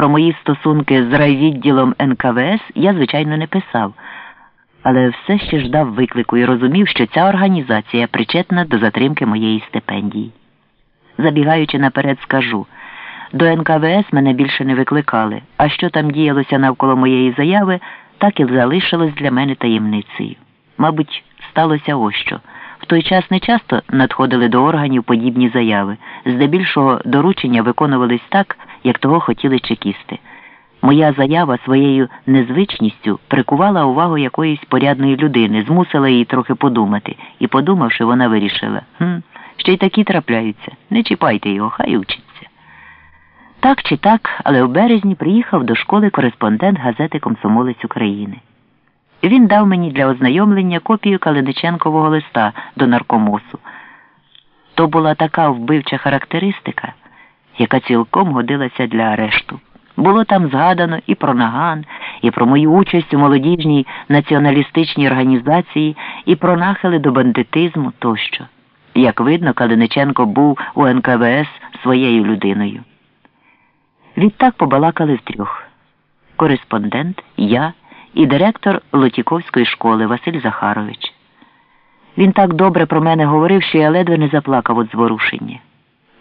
Про мої стосунки з райвідділом НКВС я, звичайно, не писав, але все ще ждав виклику і розумів, що ця організація причетна до затримки моєї стипендії. Забігаючи наперед, скажу до НКВС мене більше не викликали, а що там діялося навколо моєї заяви, так і залишилось для мене таємницею. Мабуть, сталося ось що. Той час не часто надходили до органів подібні заяви, здебільшого доручення виконувались так, як того хотіли чекісти. Моя заява своєю незвичністю прикувала увагу якоїсь порядної людини, змусила її трохи подумати, і, подумавши, вона вирішила «Хм, ще й такі трапляються, не чіпайте його, хай учиться. Так чи так, але в березні приїхав до школи кореспондент газети Комсомолець України. Він дав мені для ознайомлення копію Калиниченкового листа до наркомосу. То була така вбивча характеристика, яка цілком годилася для арешту. Було там згадано і про наган, і про мою участь у молодіжній націоналістичній організації, і про нахили до бандитизму тощо. Як видно, Калиниченко був у НКВС своєю людиною. Відтак побалакали втрьох кореспондент, я і директор Лотіковської школи Василь Захарович. Він так добре про мене говорив, що я ледве не заплакав від зворушення.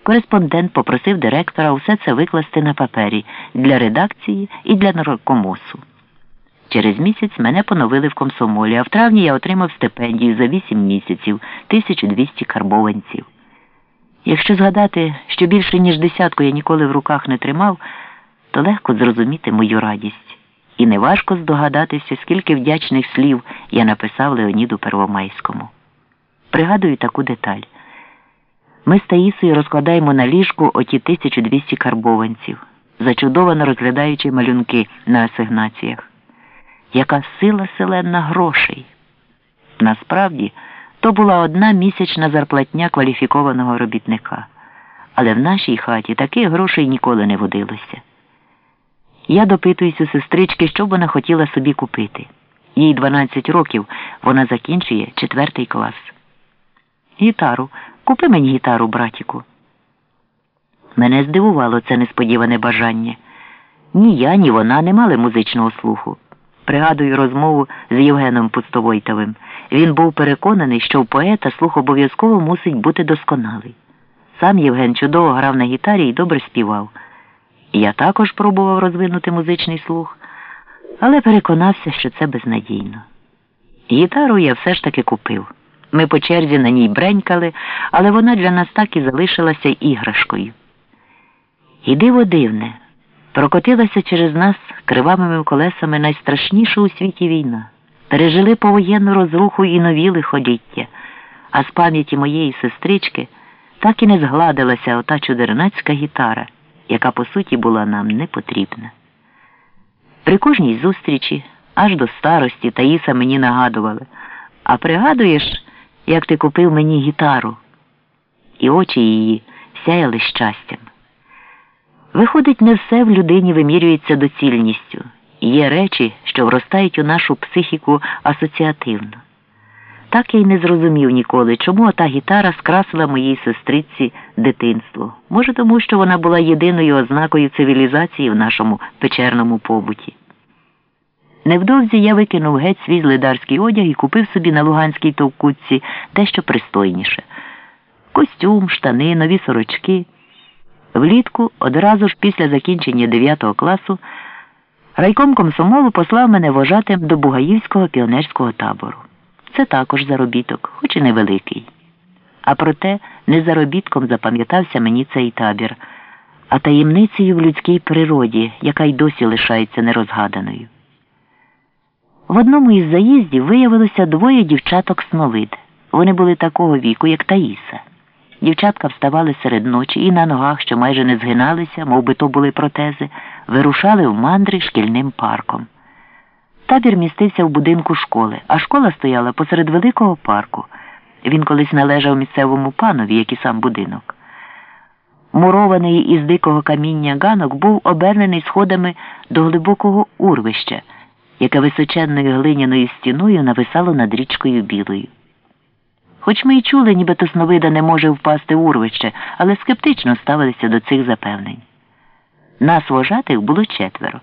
Кореспондент попросив директора усе це викласти на папері для редакції і для наркомосу. Через місяць мене поновили в комсомолі, а в травні я отримав стипендію за 8 місяців 1200 карбованців. Якщо згадати, що більше ніж десятку я ніколи в руках не тримав, то легко зрозуміти мою радість. І неважко здогадатися, скільки вдячних слів я написав Леоніду Первомайському. Пригадую таку деталь. Ми з Таїсою розкладаємо на ліжку оті 1200 карбованців, зачудовано розглядаючи малюнки на асигнаціях. Яка сила селена грошей? Насправді, то була одна місячна зарплатня кваліфікованого робітника. Але в нашій хаті таких грошей ніколи не водилося. Я допитуюсь у сестрички, що б вона хотіла собі купити. Їй 12 років, вона закінчує четвертий клас. Гітару. Купи мені гітару, братіку. Мене здивувало це несподіване бажання. Ні я, ні вона не мали музичного слуху. Пригадую розмову з Євгеном Пустовойтовим. Він був переконаний, що у поета слух обов'язково мусить бути досконалий. Сам Євген чудово грав на гітарі і добре співав. Я також пробував розвинути музичний слух, але переконався, що це безнадійно. Гітару я все ж таки купив. Ми по черзі на ній бренькали, але вона для нас так і залишилася іграшкою. І диво дивне, прокотилася через нас кривавими колесами найстрашніша у світі війна. Пережили повоєнну розруху і нові лиходіття, а з пам'яті моєї сестрички так і не згладилася ота чудернацька гітара, яка по суті була нам не потрібна. При кожній зустрічі, аж до старості Таїса мені нагадували, а пригадуєш, як ти купив мені гітару, і очі її сяяли щастям. Виходить, не все в людині вимірюється доцільністю. Є речі, що вростають у нашу психіку асоціативно. Так я й не зрозумів ніколи, чому та гітара скрасила моїй сестриці дитинство. Може, тому що вона була єдиною ознакою цивілізації в нашому печерному побуті. Невдовзі я викинув геть свій злидарський одяг і купив собі на Луганській товкутці дещо пристойніше костюм, штани, нові сорочки. Влітку, одразу ж після закінчення 9 класу, райком комсомолу послав мене вожатим до Бугаївського піонерського табору. Це також заробіток, хоч і невеликий. А проте не заробітком запам'ятався мені цей табір, а таємницею в людській природі, яка й досі лишається нерозгаданою. В одному із заїздів виявилося двоє дівчаток сновид. Вони були такого віку, як Таїса. Дівчатка вставали серед ночі і на ногах, що майже не згиналися, мов би то були протези, вирушали в мандри шкільним парком. Табір містився в будинку школи, а школа стояла посеред великого парку. Він колись належав місцевому панові, як і сам будинок. Мурований із дикого каміння ганок був обернений сходами до глибокого урвища, яке височенною глиняною стіною нависало над річкою білою. Хоч ми й чули, ніби Тосновида не може впасти урвище, але скептично ставилися до цих запевнень. Нас вожатих було четверо.